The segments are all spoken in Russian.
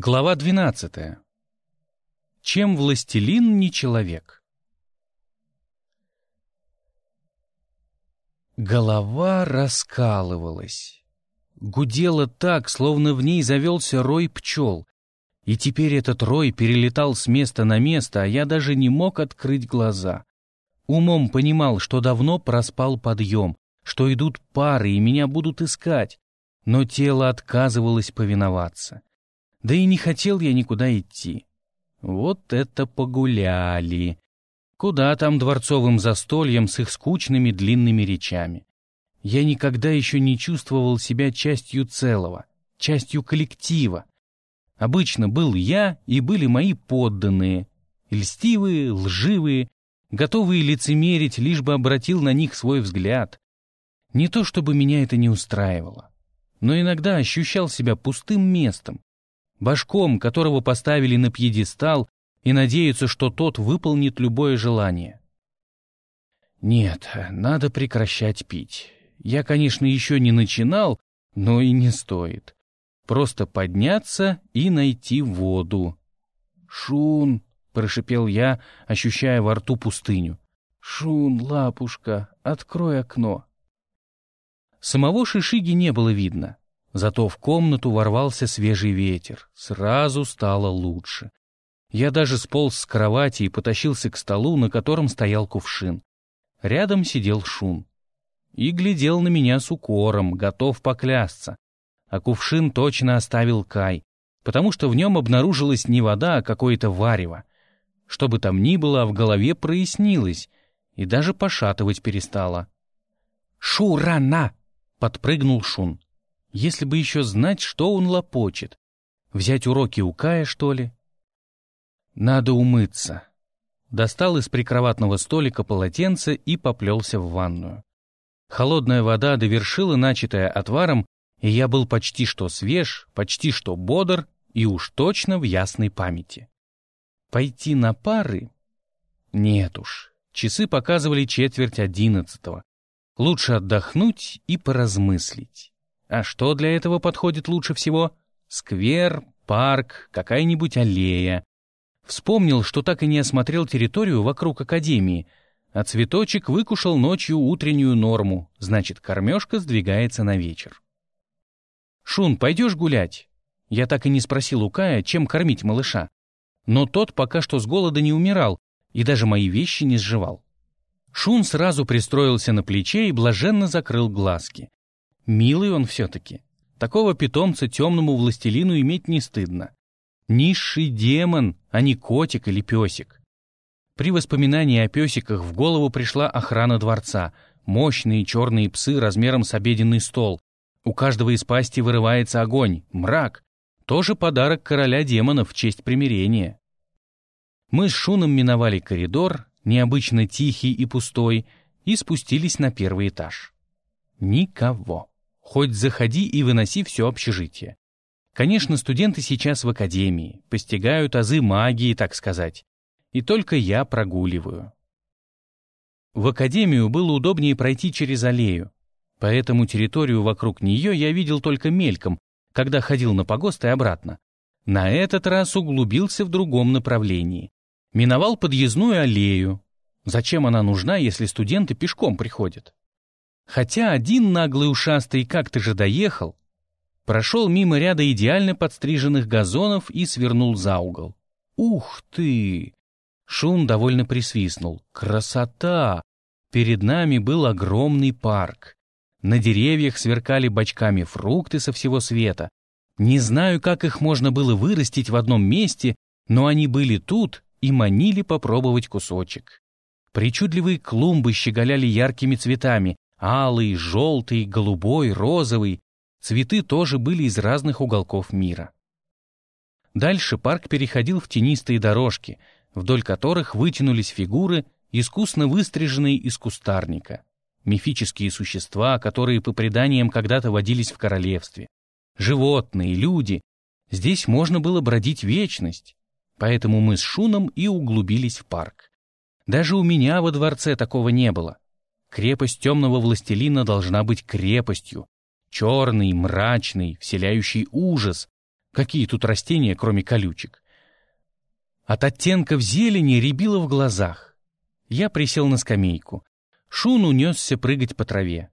Глава 12. Чем властелин не человек? Голова раскалывалась. Гудела так, словно в ней завелся рой пчел. И теперь этот рой перелетал с места на место, а я даже не мог открыть глаза. Умом понимал, что давно проспал подъем, что идут пары и меня будут искать, но тело отказывалось повиноваться. Да и не хотел я никуда идти. Вот это погуляли. Куда там дворцовым застольем с их скучными длинными речами? Я никогда еще не чувствовал себя частью целого, частью коллектива. Обычно был я и были мои подданные, льстивые, лживые, готовые лицемерить, лишь бы обратил на них свой взгляд. Не то чтобы меня это не устраивало, но иногда ощущал себя пустым местом, башком, которого поставили на пьедестал и надеются, что тот выполнит любое желание. Нет, надо прекращать пить. Я, конечно, еще не начинал, но и не стоит. Просто подняться и найти воду. «Шун!» — прошипел я, ощущая во рту пустыню. «Шун, лапушка, открой окно!» Самого Шишиги не было видно. Зато в комнату ворвался свежий ветер. Сразу стало лучше. Я даже сполз с кровати и потащился к столу, на котором стоял кувшин. Рядом сидел Шун. И глядел на меня с укором, готов поклясться. А кувшин точно оставил Кай, потому что в нем обнаружилась не вода, а какое-то варево. Что бы там ни было, в голове прояснилось, и даже пошатывать перестало. «Шурана!» — подпрыгнул Шун. Если бы еще знать, что он лопочет. Взять уроки у Кая, что ли? Надо умыться. Достал из прикроватного столика полотенце и поплелся в ванную. Холодная вода довершила начатое отваром, и я был почти что свеж, почти что бодр и уж точно в ясной памяти. Пойти на пары? Нет уж. Часы показывали четверть одиннадцатого. Лучше отдохнуть и поразмыслить. А что для этого подходит лучше всего? Сквер, парк, какая-нибудь аллея. Вспомнил, что так и не осмотрел территорию вокруг академии, а цветочек выкушал ночью утреннюю норму, значит, кормежка сдвигается на вечер. «Шун, пойдешь гулять?» Я так и не спросил у Кая, чем кормить малыша. Но тот пока что с голода не умирал и даже мои вещи не сживал. Шун сразу пристроился на плече и блаженно закрыл глазки. Милый он все-таки. Такого питомца темному властелину иметь не стыдно. Низший демон, а не котик или песик. При воспоминании о песиках в голову пришла охрана дворца. Мощные черные псы размером с обеденный стол. У каждого из пасти вырывается огонь, мрак. Тоже подарок короля демонов в честь примирения. Мы с Шуном миновали коридор, необычно тихий и пустой, и спустились на первый этаж. Никого. Хоть заходи и выноси все общежитие. Конечно, студенты сейчас в академии, постигают азы магии, так сказать. И только я прогуливаю. В академию было удобнее пройти через аллею, поэтому территорию вокруг нее я видел только мельком, когда ходил на погост и обратно. На этот раз углубился в другом направлении. Миновал подъездную аллею. Зачем она нужна, если студенты пешком приходят? Хотя один наглый ушастый как-то же доехал, прошел мимо ряда идеально подстриженных газонов и свернул за угол. «Ух ты!» Шум довольно присвистнул. «Красота!» Перед нами был огромный парк. На деревьях сверкали бочками фрукты со всего света. Не знаю, как их можно было вырастить в одном месте, но они были тут и манили попробовать кусочек. Причудливые клумбы щеголяли яркими цветами, Алый, желтый, голубой, розовый. Цветы тоже были из разных уголков мира. Дальше парк переходил в тенистые дорожки, вдоль которых вытянулись фигуры, искусно выстриженные из кустарника. Мифические существа, которые по преданиям когда-то водились в королевстве. Животные, люди. Здесь можно было бродить вечность. Поэтому мы с Шуном и углубились в парк. Даже у меня во дворце такого не было. Крепость темного властелина должна быть крепостью, черной, мрачной, вселяющей ужас, Какие тут растения, кроме колючек? От оттенков зелени рябило в глазах. Я присел на скамейку. Шун унесся прыгать по траве.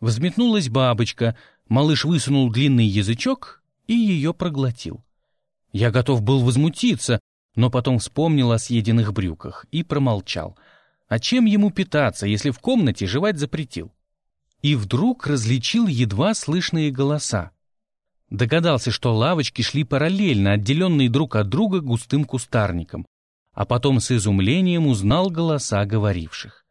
Взметнулась бабочка, малыш высунул длинный язычок и ее проглотил. Я готов был возмутиться, но потом вспомнил о съеденных брюках и промолчал. А чем ему питаться, если в комнате жевать запретил? И вдруг различил едва слышные голоса. Догадался, что лавочки шли параллельно, отделенные друг от друга густым кустарником, а потом с изумлением узнал голоса говоривших.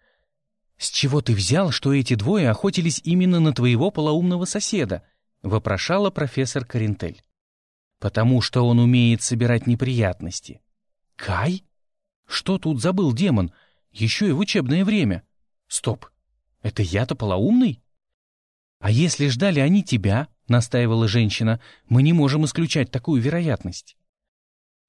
«С чего ты взял, что эти двое охотились именно на твоего полоумного соседа?» — вопрошала профессор Карентель. «Потому что он умеет собирать неприятности». «Кай? Что тут забыл демон? Еще и в учебное время. Стоп, это я-то полоумный?» «А если ждали они тебя?» — настаивала женщина. «Мы не можем исключать такую вероятность».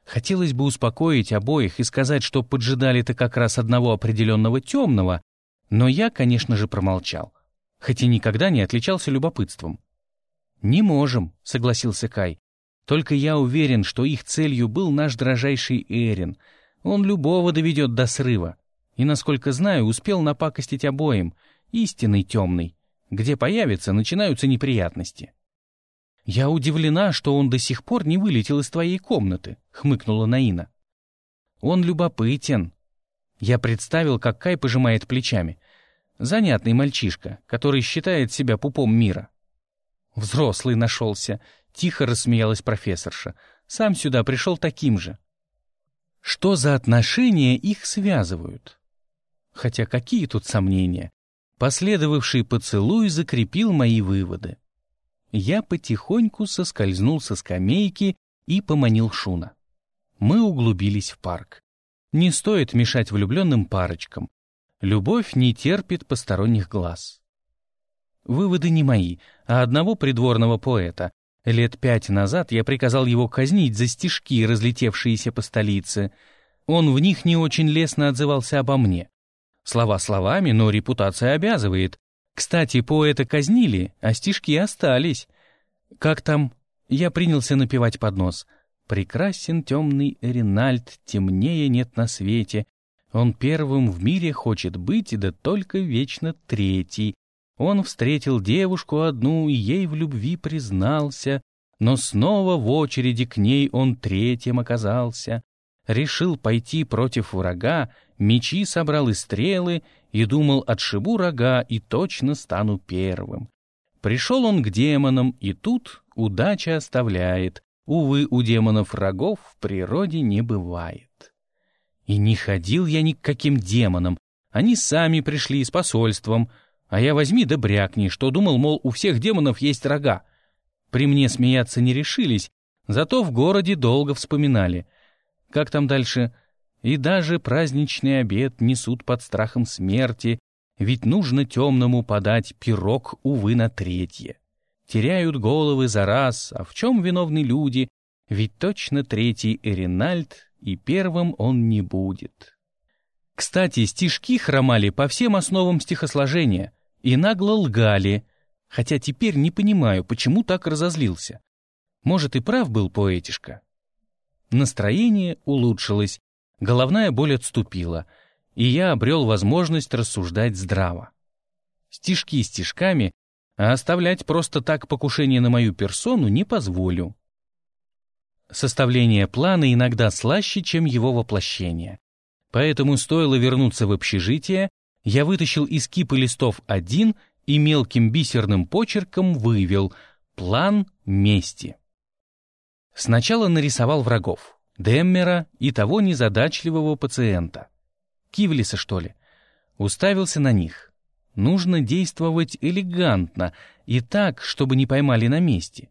Хотелось бы успокоить обоих и сказать, что поджидали-то как раз одного определенного темного, но я, конечно же, промолчал, хоть и никогда не отличался любопытством. «Не можем», — согласился Кай. «Только я уверен, что их целью был наш дрожайший Эрин. Он любого доведет до срыва. И, насколько знаю, успел напакостить обоим. Истинный темный. Где появится, начинаются неприятности». «Я удивлена, что он до сих пор не вылетел из твоей комнаты», — хмыкнула Наина. «Он любопытен». Я представил, как Кай пожимает плечами. Занятный мальчишка, который считает себя пупом мира. Взрослый нашелся, тихо рассмеялась профессорша. Сам сюда пришел таким же. Что за отношения их связывают? Хотя какие тут сомнения? Последовавший поцелуй закрепил мои выводы. Я потихоньку соскользнул со скамейки и поманил Шуна. Мы углубились в парк. Не стоит мешать влюбленным парочкам. Любовь не терпит посторонних глаз. Выводы не мои, а одного придворного поэта. Лет пять назад я приказал его казнить за стишки, разлетевшиеся по столице. Он в них не очень лестно отзывался обо мне. Слова словами, но репутация обязывает. Кстати, поэта казнили, а стишки остались. Как там? Я принялся напевать под нос. «Прекрасен темный Ринальд, темнее нет на свете, он первым в мире хочет быть, да только вечно третий. Он встретил девушку одну и ей в любви признался, но снова в очереди к ней он третьим оказался. Решил пойти против врага, мечи собрал и стрелы, и думал, отшибу рога и точно стану первым. Пришел он к демонам, и тут удача оставляет. Увы, у демонов рогов в природе не бывает. И не ходил я ни к каким демонам. Они сами пришли с посольством. А я возьми да брякни, что думал, мол, у всех демонов есть рога. При мне смеяться не решились, зато в городе долго вспоминали. Как там дальше? И даже праздничный обед несут под страхом смерти, ведь нужно темному подать пирог, увы, на третье. Теряют головы за раз, а в чем виновны люди? Ведь точно третий Эринальд и первым он не будет. Кстати, стишки хромали по всем основам стихосложения и нагло лгали, хотя теперь не понимаю, почему так разозлился. Может, и прав был поэтишка. Настроение улучшилось, головная боль отступила, и я обрел возможность рассуждать здраво. Стишки стишками, а оставлять просто так покушение на мою персону не позволю. Составление плана иногда слаще, чем его воплощение. Поэтому стоило вернуться в общежитие, я вытащил из кипы листов один и мелким бисерным почерком вывел «План мести». Сначала нарисовал врагов, Деммера и того незадачливого пациента. Кивлиса, что ли? Уставился на них. Нужно действовать элегантно и так, чтобы не поймали на месте.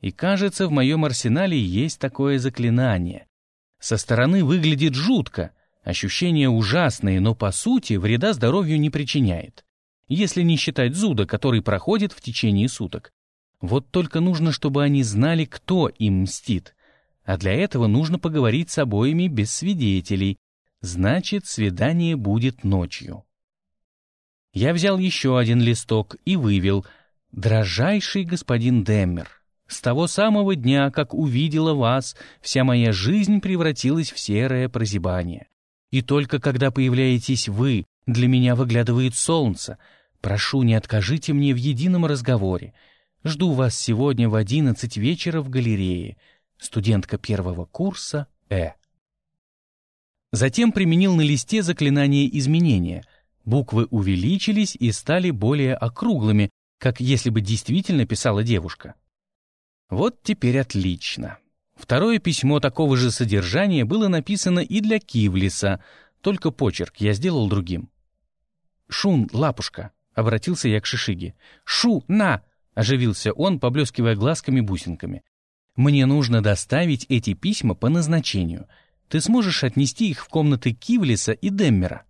И кажется, в моем арсенале есть такое заклинание. Со стороны выглядит жутко, ощущения ужасные, но по сути вреда здоровью не причиняет. Если не считать зуда, который проходит в течение суток. Вот только нужно, чтобы они знали, кто им мстит. А для этого нужно поговорить с обоими без свидетелей. Значит, свидание будет ночью. Я взял еще один листок и вывел «Дрожайший господин Деммер». С того самого дня, как увидела вас, вся моя жизнь превратилась в серое прозябание. И только когда появляетесь вы, для меня выглядывает солнце. Прошу, не откажите мне в едином разговоре. Жду вас сегодня в одиннадцать вечера в галерее. Студентка первого курса Э. Затем применил на листе заклинание изменения. Буквы увеличились и стали более округлыми, как если бы действительно писала девушка. Вот теперь отлично. Второе письмо такого же содержания было написано и для Кивлиса, только почерк я сделал другим. «Шун, лапушка», — обратился я к Шишиге. «Шу, на!» — оживился он, поблескивая глазками-бусинками. «Мне нужно доставить эти письма по назначению. Ты сможешь отнести их в комнаты Кивлиса и Деммера?»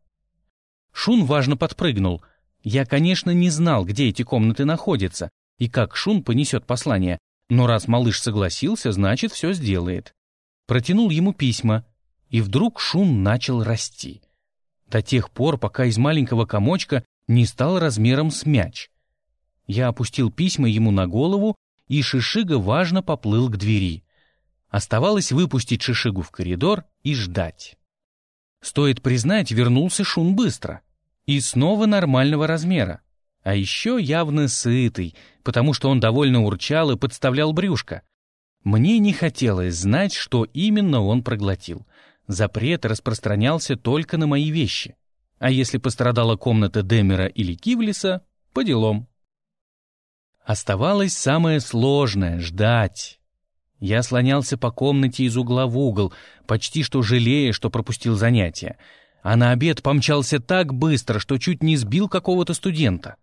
Шун важно подпрыгнул. Я, конечно, не знал, где эти комнаты находятся и как Шун понесет послание, но раз малыш согласился, значит, все сделает. Протянул ему письма, и вдруг Шун начал расти. До тех пор, пока из маленького комочка не стал размером с мяч. Я опустил письма ему на голову, и Шишига важно поплыл к двери. Оставалось выпустить Шишигу в коридор и ждать. Стоит признать, вернулся Шун быстро. И снова нормального размера. А еще явно сытый, потому что он довольно урчал и подставлял брюшко. Мне не хотелось знать, что именно он проглотил. Запрет распространялся только на мои вещи. А если пострадала комната Демера или Кивлиса, по делам. Оставалось самое сложное — ждать. Я слонялся по комнате из угла в угол, почти что жалея, что пропустил занятия. А на обед помчался так быстро, что чуть не сбил какого-то студента.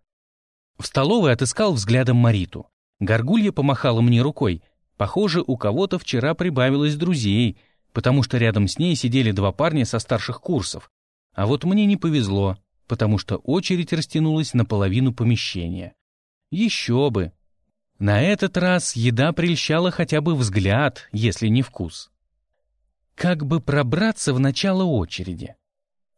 В столовой отыскал взглядом Мариту. Горгулья помахала мне рукой. Похоже, у кого-то вчера прибавилось друзей, потому что рядом с ней сидели два парня со старших курсов. А вот мне не повезло, потому что очередь растянулась на половину помещения. Еще бы, на этот раз еда прельщала хотя бы взгляд, если не вкус. Как бы пробраться в начало очереди?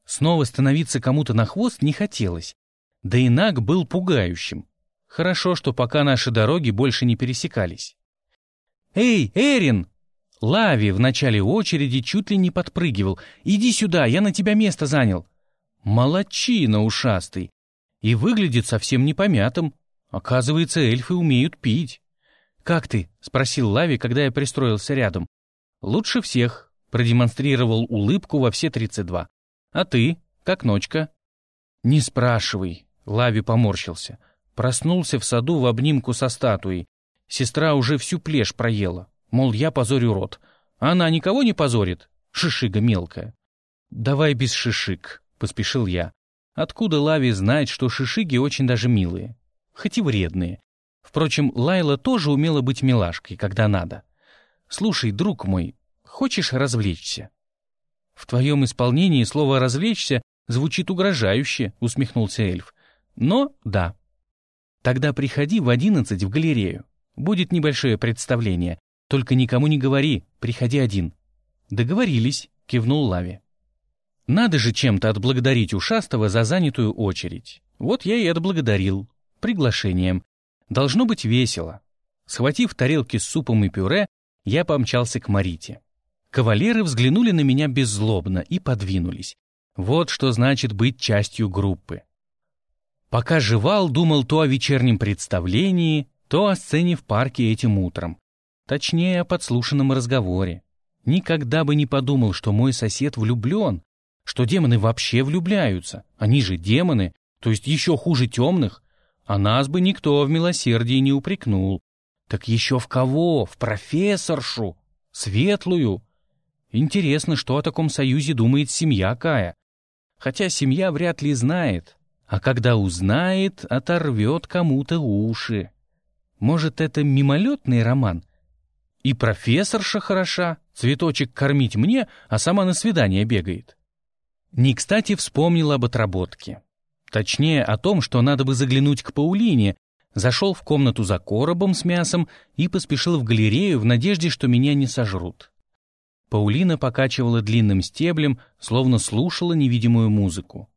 Снова становиться кому-то на хвост не хотелось. Да и Наг был пугающим. Хорошо, что пока наши дороги больше не пересекались. «Эй, Эрин!» Лави в начале очереди чуть ли не подпрыгивал. «Иди сюда, я на тебя место занял». Молодчина ушастый. И выглядит совсем не помятым. Оказывается, эльфы умеют пить. «Как ты?» — спросил Лави, когда я пристроился рядом. «Лучше всех», — продемонстрировал улыбку во все тридцать два. «А ты? Как ночка?» «Не спрашивай», — Лави поморщился. Проснулся в саду в обнимку со статуей. Сестра уже всю плешь проела. Мол, я позорю рот. Она никого не позорит? Шишига мелкая. «Давай без шишик», — поспешил я. Откуда Лави знать, что шишиги очень даже милые? Хоть и вредные. Впрочем, Лайла тоже умела быть милашкой, когда надо. «Слушай, друг мой, хочешь развлечься?» «В твоем исполнении слово «развлечься» звучит угрожающе», — усмехнулся эльф. «Но да. Тогда приходи в одиннадцать в галерею. Будет небольшое представление. Только никому не говори, приходи один». «Договорились», — кивнул Лави. «Надо же чем-то отблагодарить ушастого за занятую очередь. Вот я и отблагодарил приглашением. Должно быть весело. Схватив тарелки с супом и пюре, я помчался к Марите. Кавалеры взглянули на меня беззлобно и подвинулись. Вот что значит быть частью группы. Пока жевал, думал то о вечернем представлении, то о сцене в парке этим утром. Точнее, о подслушанном разговоре. Никогда бы не подумал, что мой сосед влюблен, что демоны вообще влюбляются. Они же демоны, то есть еще хуже темных. А нас бы никто в милосердии не упрекнул. Так еще в кого? В профессоршу? Светлую? Интересно, что о таком союзе думает семья Кая. Хотя семья вряд ли знает. А когда узнает, оторвет кому-то уши. Может, это мимолетный роман? И профессорша хороша, цветочек кормить мне, а сама на свидание бегает. Не кстати вспомнил об отработке. Точнее, о том, что надо бы заглянуть к Паулине, зашел в комнату за коробом с мясом и поспешил в галерею в надежде, что меня не сожрут. Паулина покачивала длинным стеблем, словно слушала невидимую музыку.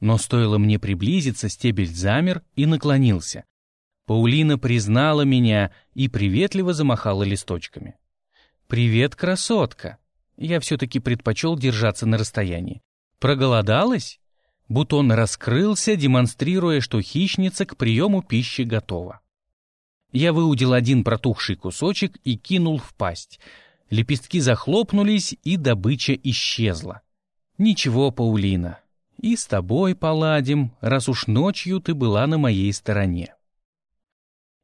Но стоило мне приблизиться, стебель замер и наклонился. Паулина признала меня и приветливо замахала листочками. «Привет, красотка!» Я все-таки предпочел держаться на расстоянии. «Проголодалась?» Бутон раскрылся, демонстрируя, что хищница к приему пищи готова. Я выудил один протухший кусочек и кинул в пасть. Лепестки захлопнулись, и добыча исчезла. «Ничего, Паулина, и с тобой поладим, раз уж ночью ты была на моей стороне».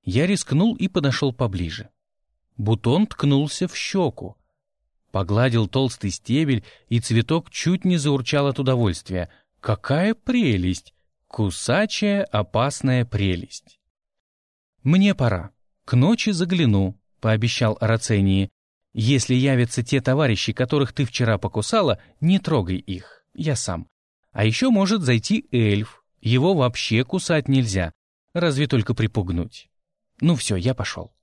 Я рискнул и подошел поближе. Бутон ткнулся в щеку. Погладил толстый стебель, и цветок чуть не заурчал от удовольствия. Какая прелесть! Кусачая опасная прелесть! «Мне пора. К ночи загляну», — пообещал Арацении. «Если явятся те товарищи, которых ты вчера покусала, не трогай их, я сам. А еще может зайти эльф. Его вообще кусать нельзя, разве только припугнуть. Ну все, я пошел».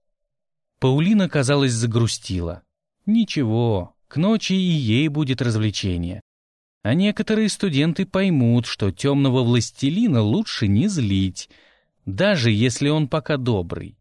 Паулина, казалось, загрустила. «Ничего, к ночи и ей будет развлечение. А некоторые студенты поймут, что темного властелина лучше не злить, даже если он пока добрый.